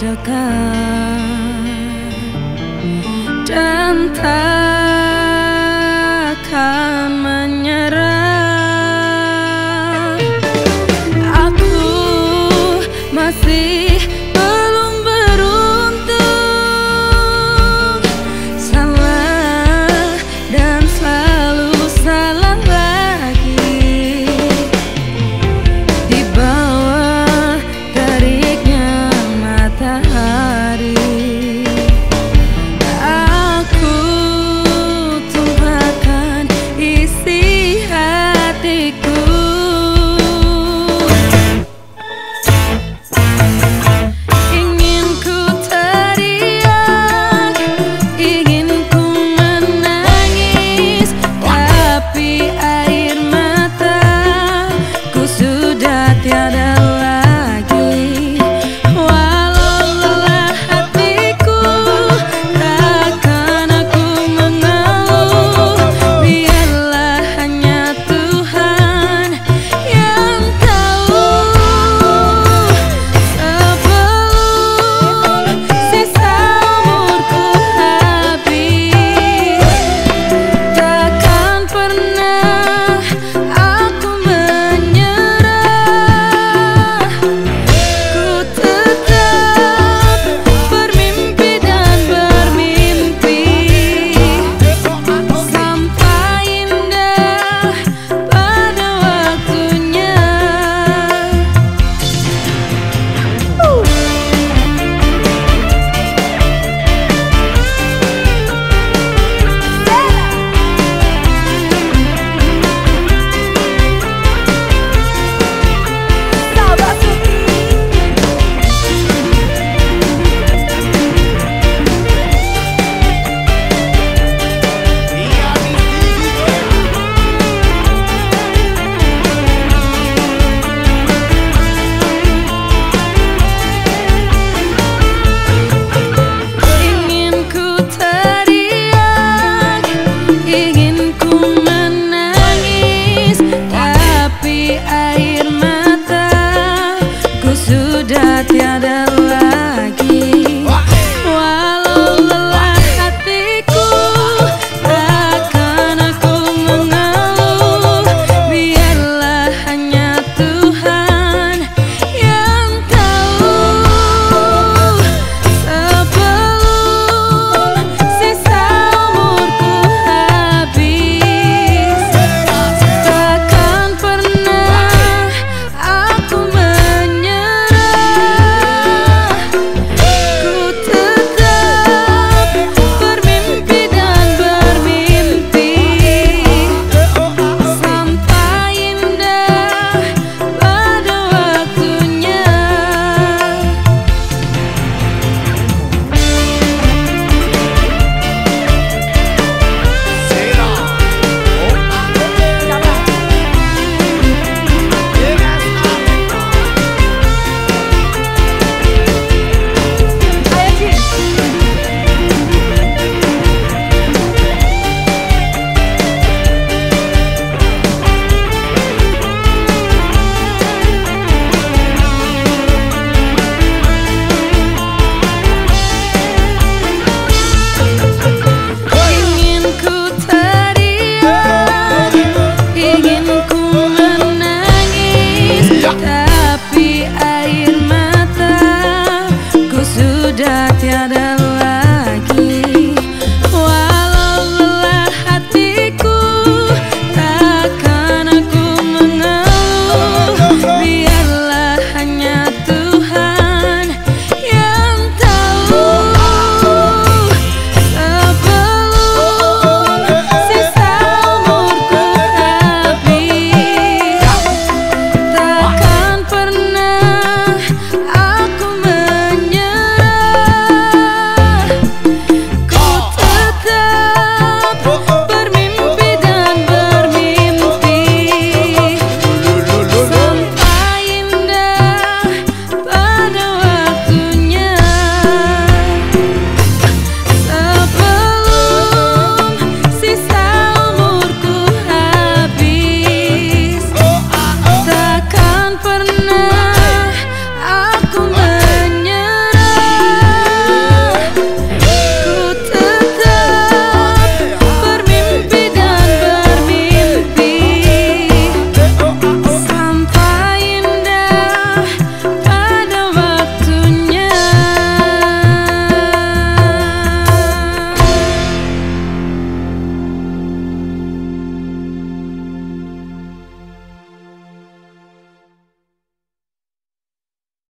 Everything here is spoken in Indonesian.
dekat dan tak